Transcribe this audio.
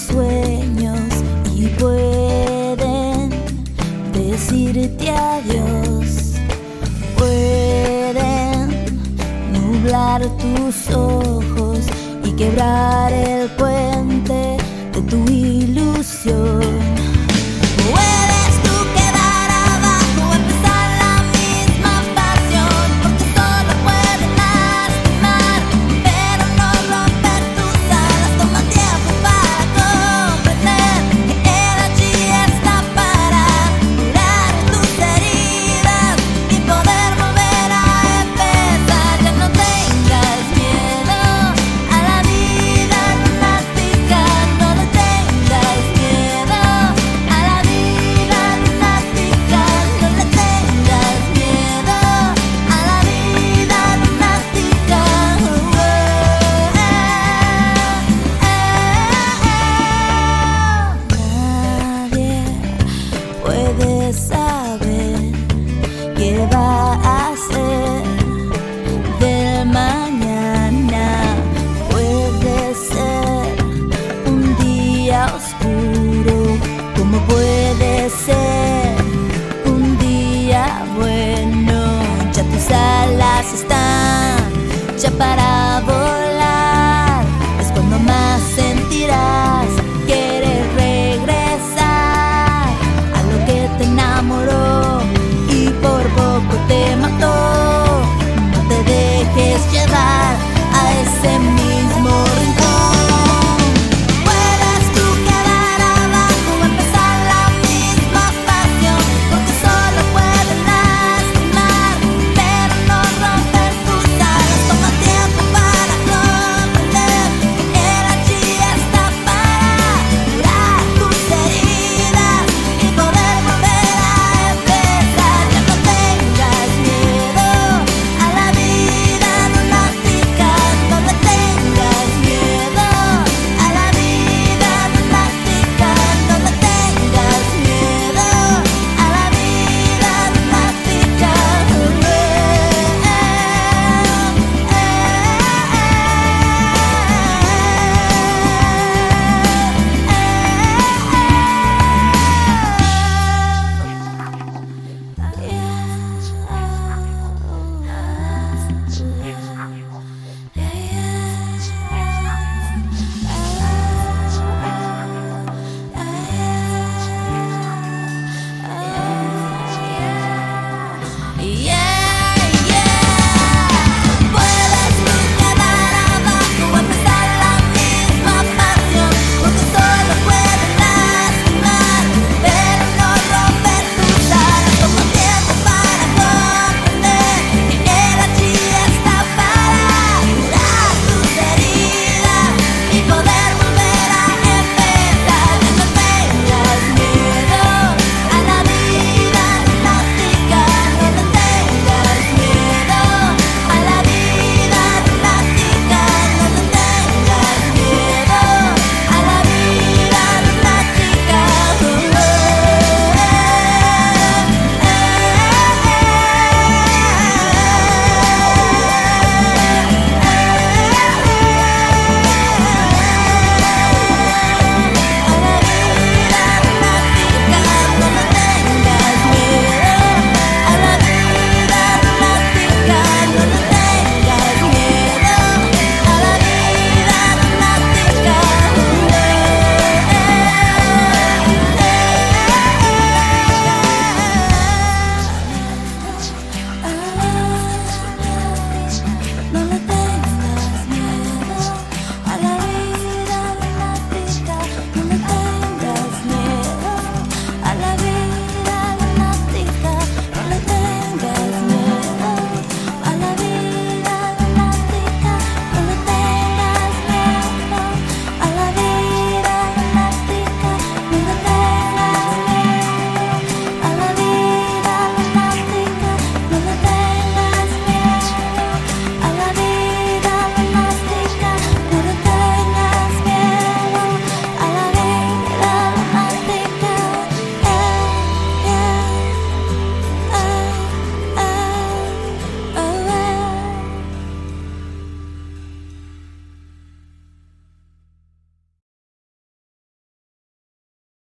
sueños y pueden decirte adiós. Pueden nublar tus ojos y quebrar el puente de tu ilusión. Están ya para